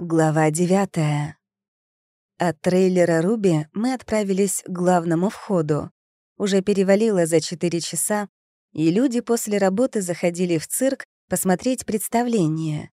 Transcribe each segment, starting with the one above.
Глава 9. От трейлера Руби мы отправились к главному входу. Уже перевалило за 4 часа, и люди после работы заходили в цирк посмотреть представление.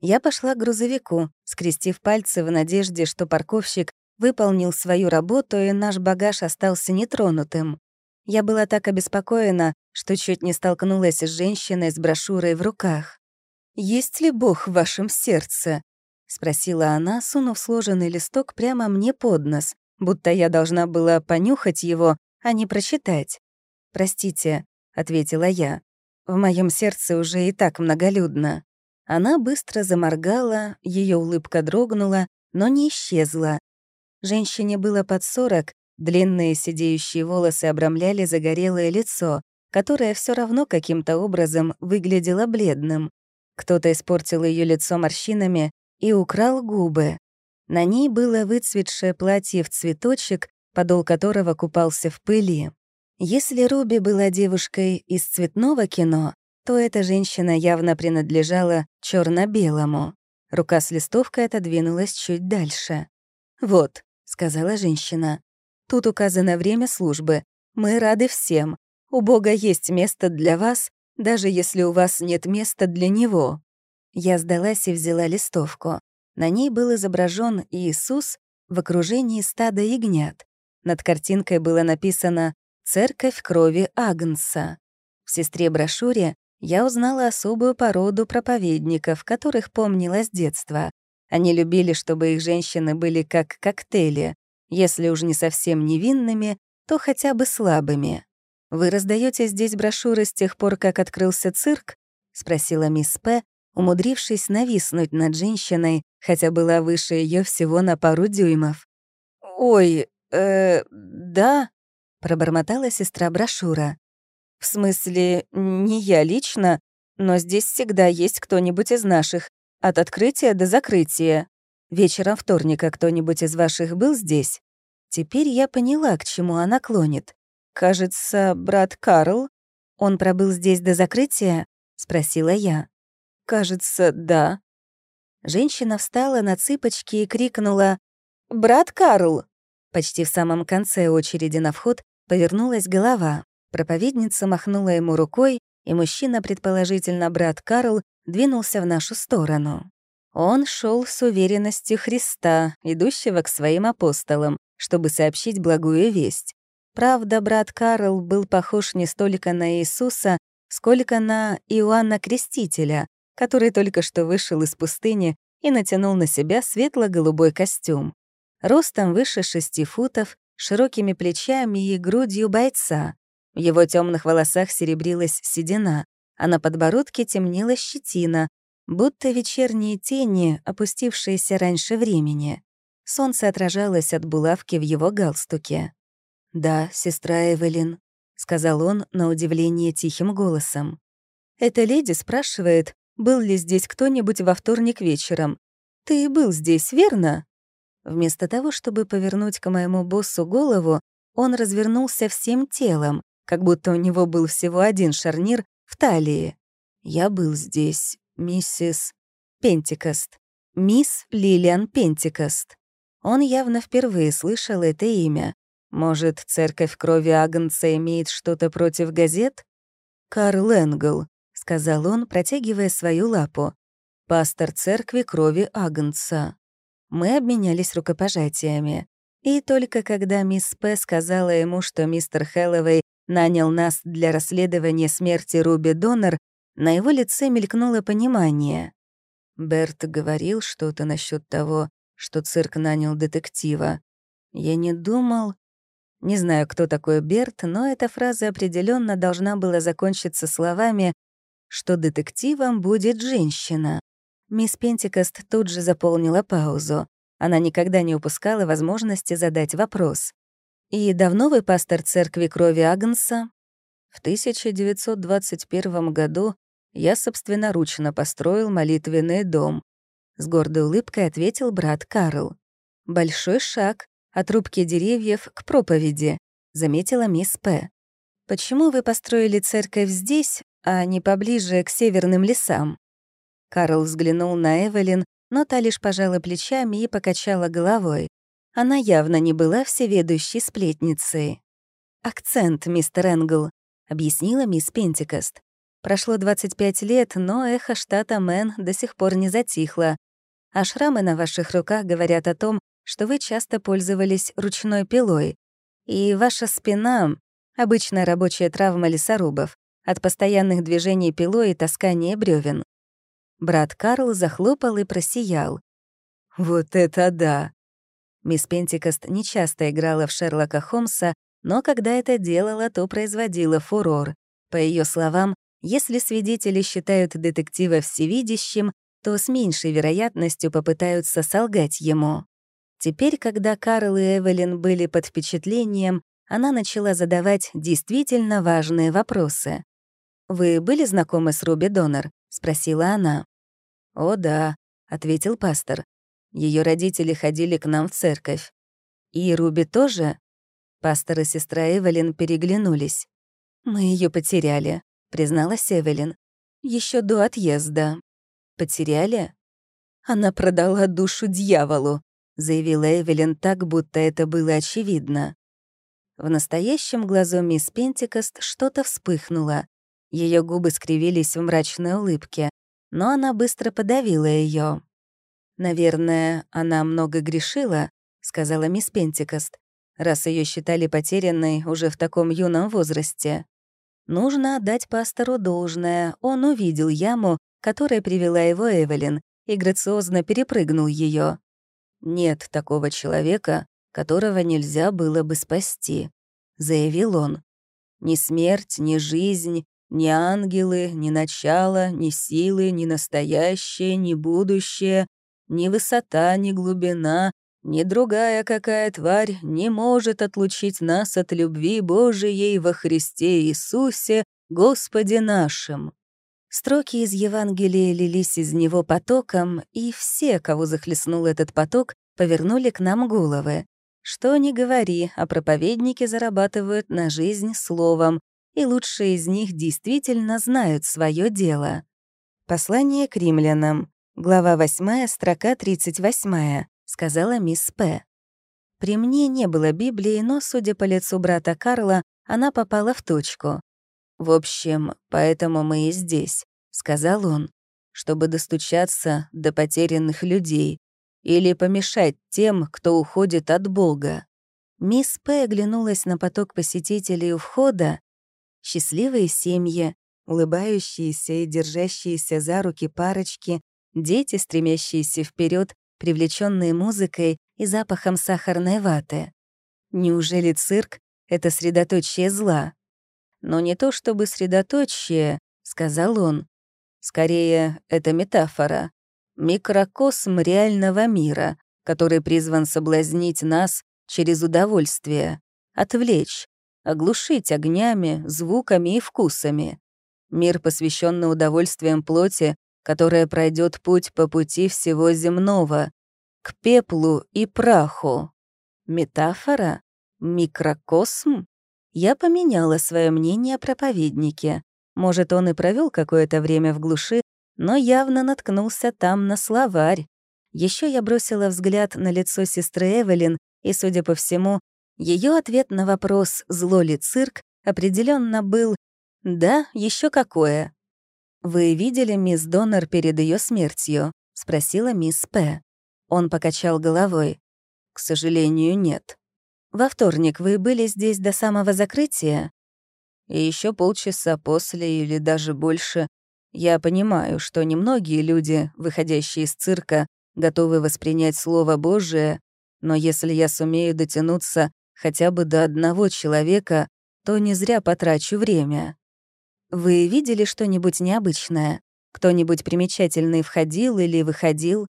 Я пошла к грузовику, скрестив пальцы в надежде, что парковщик выполнил свою работу, и наш багаж остался нетронутым. Я была так обеспокоена, что чуть не столкнулась с женщиной с брошюрой в руках. «Есть ли Бог в вашем сердце?» — спросила она, сунув сложенный листок прямо мне под нос, будто я должна была понюхать его, а не прочитать. «Простите», — ответила я, — «в моем сердце уже и так многолюдно». Она быстро заморгала, ее улыбка дрогнула, но не исчезла. Женщине было под сорок, длинные сидеющие волосы обрамляли загорелое лицо, которое все равно каким-то образом выглядело бледным. Кто-то испортил ее лицо морщинами, и украл губы. На ней было выцветшее платье в цветочек, подол которого купался в пыли. Если Руби была девушкой из цветного кино, то эта женщина явно принадлежала черно белому Рука с листовкой отодвинулась чуть дальше. «Вот», — сказала женщина, — «тут указано время службы. Мы рады всем. У Бога есть место для вас, даже если у вас нет места для Него». Я сдалась и взяла листовку. На ней был изображен Иисус в окружении стада ягнят. Над картинкой было написано «Церковь крови Агнца». В сестре брошюре я узнала особую породу проповедников, которых помнила с детства. Они любили, чтобы их женщины были как коктейли, если уж не совсем невинными, то хотя бы слабыми. «Вы раздаете здесь брошюры с тех пор, как открылся цирк?» — спросила мисс П., умудрившись нависнуть над женщиной, хотя была выше ее всего на пару дюймов. «Ой, э, да», — пробормотала сестра брошюра. «В смысле, не я лично, но здесь всегда есть кто-нибудь из наших, от открытия до закрытия. Вечером вторника кто-нибудь из ваших был здесь?» Теперь я поняла, к чему она клонит. «Кажется, брат Карл. Он пробыл здесь до закрытия?» — спросила я. «Кажется, да». Женщина встала на цыпочки и крикнула «Брат Карл!». Почти в самом конце очереди на вход повернулась голова. Проповедница махнула ему рукой, и мужчина, предположительно брат Карл, двинулся в нашу сторону. Он шел с уверенностью Христа, идущего к своим апостолам, чтобы сообщить благую весть. Правда, брат Карл был похож не столько на Иисуса, сколько на Иоанна Крестителя, который только что вышел из пустыни и натянул на себя светло-голубой костюм. Ростом выше шести футов, широкими плечами и грудью бойца. В его темных волосах серебрилась седина, а на подбородке темнела щетина, будто вечерние тени, опустившиеся раньше времени. Солнце отражалось от булавки в его галстуке. «Да, сестра Эвелин», — сказал он на удивление тихим голосом. «Эта леди спрашивает, был ли здесь кто-нибудь во вторник вечером. Ты был здесь, верно?» Вместо того, чтобы повернуть к моему боссу голову, он развернулся всем телом, как будто у него был всего один шарнир в талии. «Я был здесь, миссис Пентикост. Мисс Лилиан Пентикост». Он явно впервые слышал это имя. Может, церковь крови Агнца имеет что-то против газет? Карл Энгл, — сказал он, протягивая свою лапу. «Пастор церкви крови Агнца». Мы обменялись рукопожатиями. И только когда мисс П. сказала ему, что мистер Хэллоуэй нанял нас для расследования смерти Руби Донор, на его лице мелькнуло понимание. Берт говорил что-то насчет того, что цирк нанял детектива. Я не думал... Не знаю, кто такой Берт, но эта фраза определенно должна была закончиться словами что детективом будет женщина. Мисс Пентикост тут же заполнила паузу. Она никогда не упускала возможности задать вопрос. «И давно вы пастор церкви крови Агнса?» В 1921 году я собственноручно построил молитвенный дом. С гордой улыбкой ответил брат Карл. «Большой шаг от рубки деревьев к проповеди», — заметила мисс П. «Почему вы построили церковь здесь, а не поближе к северным лесам. Карл взглянул на Эвелин, но та лишь пожала плечами и покачала головой. Она явно не была всеведущей сплетницей. «Акцент, мистер Энгл», — объяснила мисс Пентикост. «Прошло 25 лет, но эхо штата Мэн до сих пор не затихло, а шрамы на ваших руках говорят о том, что вы часто пользовались ручной пилой, и ваша спина — обычная рабочая травма лесорубов, от постоянных движений пилой и таскания бревен. Брат Карл захлопал и просиял. «Вот это да!» Мисс Пентикост нечасто играла в Шерлока Холмса, но когда это делала, то производила фурор. По ее словам, если свидетели считают детектива всевидящим, то с меньшей вероятностью попытаются солгать ему. Теперь, когда Карл и Эвелин были под впечатлением, она начала задавать действительно важные вопросы. «Вы были знакомы с Руби Донор?» — спросила она. «О, да», — ответил пастор. Ее родители ходили к нам в церковь. «И Руби тоже?» Пастор и сестра Эвелин переглянулись. «Мы ее потеряли», — призналась Эвелин. Еще до отъезда». «Потеряли?» «Она продала душу дьяволу», — заявила Эвелин так, будто это было очевидно. В настоящем глазу мисс Пентикост что-то вспыхнуло. Ее губы скривились в мрачной улыбке, но она быстро подавила ее. «Наверное, она много грешила», — сказала мисс Пентикост, раз ее считали потерянной уже в таком юном возрасте. Нужно отдать пастору должное, он увидел яму, которая привела его Эвелин, и грациозно перепрыгнул ее. «Нет такого человека, которого нельзя было бы спасти», — заявил он. «Ни смерть, ни жизнь, ни ангелы, ни начало, ни силы, ни настоящее, ни будущее, ни высота, ни глубина, ни другая какая тварь не может отлучить нас от любви Божией во Христе Иисусе, Господе нашим». Строки из Евангелия лились из него потоком, и все, кого захлестнул этот поток, повернули к нам головы. Что ни говори, а проповедники зарабатывают на жизнь словом, и лучшие из них действительно знают свое дело. Послание к римлянам. Глава 8, строка 38, сказала мисс П. При мне не было Библии, но, судя по лицу брата Карла, она попала в точку. «В общем, поэтому мы и здесь», — сказал он, «чтобы достучаться до потерянных людей или помешать тем, кто уходит от Бога». Мисс П. оглянулась на поток посетителей у входа счастливые семьи, улыбающиеся и держащиеся за руки парочки, дети, стремящиеся вперед, привлеченные музыкой и запахом сахарной ваты. Неужели цирк — это средоточие зла? Но не то чтобы средоточие, — сказал он. Скорее, это метафора. Микрокосм реального мира, который призван соблазнить нас через удовольствие, отвлечь, оглушить огнями, звуками и вкусами. Мир, посвященный удовольствиям плоти, которая пройдет путь по пути всего земного, к пеплу и праху. Метафора? Микрокосм? Я поменяла свое мнение о проповеднике. Может, он и провел какое-то время в глуши, но явно наткнулся там на словарь. Еще я бросила взгляд на лицо сестры Эвелин, и, судя по всему, ее ответ на вопрос «Зло ли цирк?» определенно был «Да, еще какое». «Вы видели мисс Доннер перед ее смертью?» — спросила мисс П. Он покачал головой. «К сожалению, нет. Во вторник вы были здесь до самого закрытия?» «И еще полчаса после или даже больше. Я понимаю, что немногие люди, выходящие из цирка, готовы воспринять Слово Божие, но если я сумею дотянуться хотя бы до одного человека, то не зря потрачу время. Вы видели что-нибудь необычное? Кто-нибудь примечательный входил или выходил?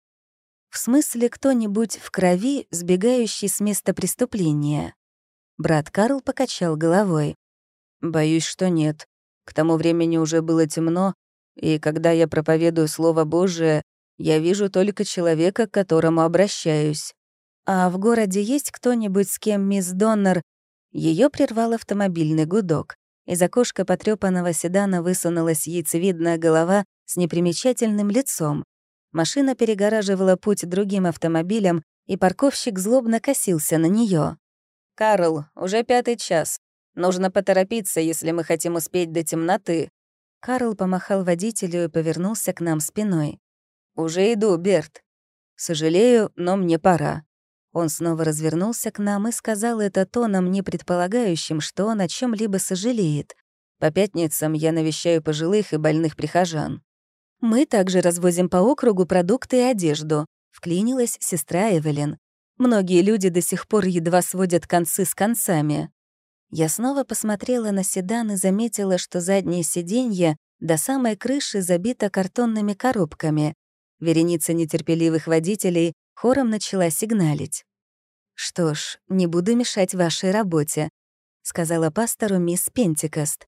В смысле, кто-нибудь в крови, сбегающий с места преступления? Брат Карл покачал головой. Боюсь, что нет. К тому времени уже было темно, и когда я проповедую Слово Божие, я вижу только человека, к которому обращаюсь. «А в городе есть кто-нибудь, с кем мисс Доннер...» Ее прервал автомобильный гудок. Из окошка потрёпанного седана высунулась яйцевидная голова с непримечательным лицом. Машина перегораживала путь другим автомобилям, и парковщик злобно косился на нее. «Карл, уже пятый час. Нужно поторопиться, если мы хотим успеть до темноты». Карл помахал водителю и повернулся к нам спиной. «Уже иду, Берт. Сожалею, но мне пора». Он снова развернулся к нам и сказал это тоном, не предполагающим, что он о чем либо сожалеет. По пятницам я навещаю пожилых и больных прихожан. Мы также развозим по округу продукты и одежду, вклинилась сестра Эвелин. Многие люди до сих пор едва сводят концы с концами. Я снова посмотрела на седан и заметила, что заднее сиденье до самой крыши забито картонными коробками. Вереница нетерпеливых водителей хором начала сигналить. «Что ж, не буду мешать вашей работе», — сказала пастору мисс Пентикост.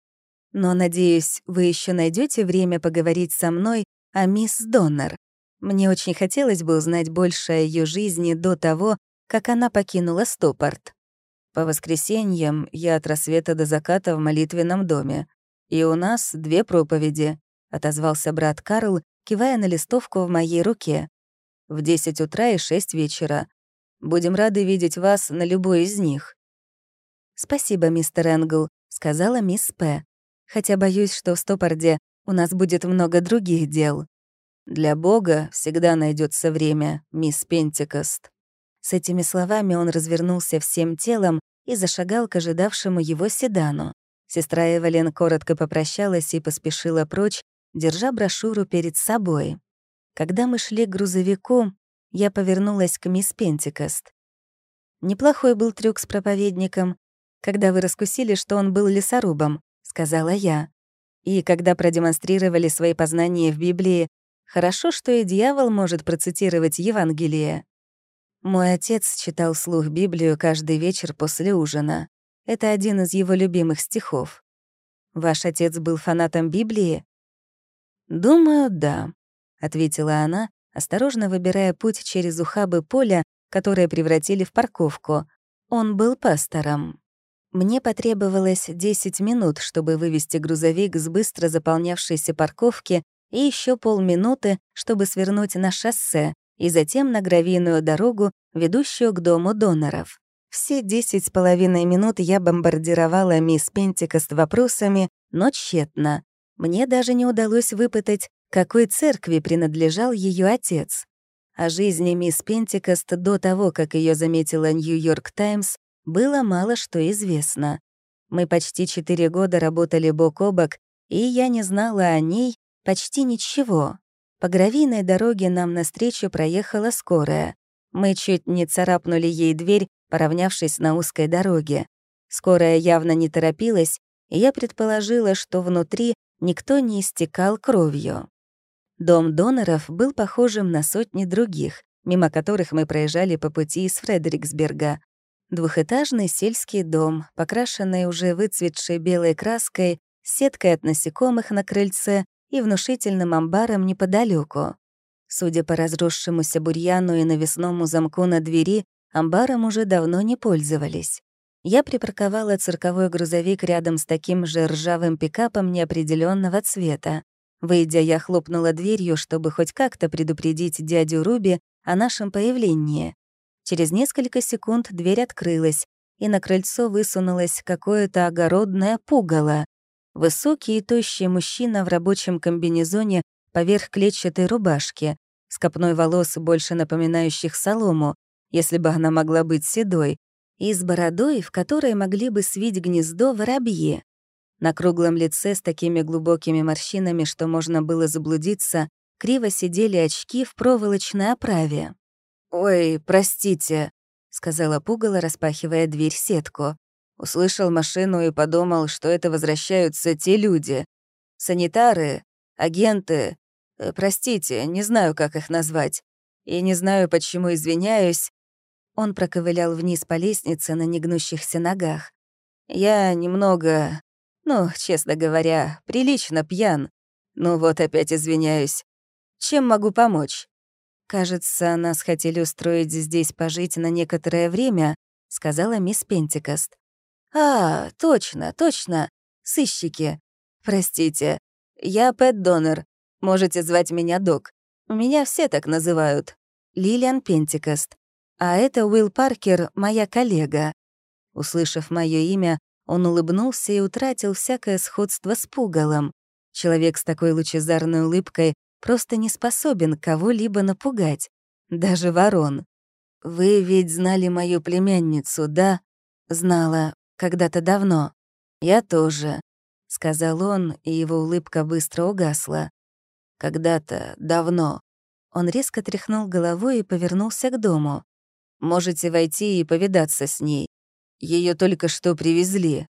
«Но, надеюсь, вы еще найдете время поговорить со мной о мисс Доннер. Мне очень хотелось бы узнать больше о ее жизни до того, как она покинула Стопорт. По воскресеньям я от рассвета до заката в молитвенном доме. И у нас две проповеди», — отозвался брат Карл, кивая на листовку в моей руке. «В 10 утра и 6 вечера. Будем рады видеть вас на любой из них». «Спасибо, мистер Энгл», — сказала мисс П. «Хотя боюсь, что в Стопорде у нас будет много других дел». «Для Бога всегда найдется время, мисс Пентикост». С этими словами он развернулся всем телом и зашагал к ожидавшему его седану. Сестра Эвелин коротко попрощалась и поспешила прочь, держа брошюру перед собой. Когда мы шли к грузовику, я повернулась к мисс Пентикост. «Неплохой был трюк с проповедником, когда вы раскусили, что он был лесорубом», — сказала я. «И когда продемонстрировали свои познания в Библии, хорошо, что и дьявол может процитировать Евангелие». Мой отец читал слух Библию каждый вечер после ужина. Это один из его любимых стихов. «Ваш отец был фанатом Библии?» «Думаю, да», — ответила она, осторожно выбирая путь через ухабы поля, которые превратили в парковку. Он был пастором. Мне потребовалось 10 минут, чтобы вывести грузовик с быстро заполнявшейся парковки и еще полминуты, чтобы свернуть на шоссе, и затем на гравийную дорогу, ведущую к дому доноров. Все десять с половиной минут я бомбардировала мисс Пентикост вопросами, но тщетно. Мне даже не удалось выпытать, какой церкви принадлежал ее отец. О жизни мисс Пентикост до того, как ее заметила Нью-Йорк Таймс, было мало что известно. Мы почти четыре года работали бок о бок, и я не знала о ней почти ничего. По гравийной дороге нам навстречу проехала скорая. Мы чуть не царапнули ей дверь, поравнявшись на узкой дороге. Скорая явно не торопилась, и я предположила, что внутри никто не истекал кровью. Дом доноров был похожим на сотни других, мимо которых мы проезжали по пути из Фредериксберга. Двухэтажный сельский дом, покрашенный уже выцветшей белой краской, сеткой от насекомых на крыльце и внушительным амбаром неподалеку. Судя по разросшемуся бурьяну и навесному замку на двери, амбаром уже давно не пользовались. Я припарковала цирковой грузовик рядом с таким же ржавым пикапом неопределенного цвета. Выйдя, я хлопнула дверью, чтобы хоть как-то предупредить дядю Руби о нашем появлении. Через несколько секунд дверь открылась, и на крыльцо высунулось какое-то огородное пугало. Высокий и тощий мужчина в рабочем комбинезоне поверх клетчатой рубашки, с копной волос, больше напоминающих солому, если бы она могла быть седой, и с бородой, в которой могли бы свить гнездо воробьи. На круглом лице с такими глубокими морщинами, что можно было заблудиться, криво сидели очки в проволочной оправе. «Ой, простите», — сказала пугало, распахивая дверь-сетку. Услышал машину и подумал, что это возвращаются те люди. Санитары, агенты. Э, простите, не знаю, как их назвать. И не знаю, почему извиняюсь. Он проковылял вниз по лестнице на негнущихся ногах. Я немного, ну, честно говоря, прилично пьян. Ну вот опять извиняюсь. Чем могу помочь? Кажется, нас хотели устроить здесь пожить на некоторое время, сказала мисс Пентикост. «А, точно, точно. Сыщики. Простите. Я Пэт Донор. Можете звать меня Док. Меня все так называют. Лилиан Пентикост. А это Уилл Паркер, моя коллега». Услышав мое имя, он улыбнулся и утратил всякое сходство с пугалом. Человек с такой лучезарной улыбкой просто не способен кого-либо напугать, даже ворон. «Вы ведь знали мою племянницу, да?» «Знала. Когда-то давно. Я тоже», — сказал он, и его улыбка быстро угасла. «Когда-то давно». Он резко тряхнул головой и повернулся к дому. «Можете войти и повидаться с ней. Ее только что привезли».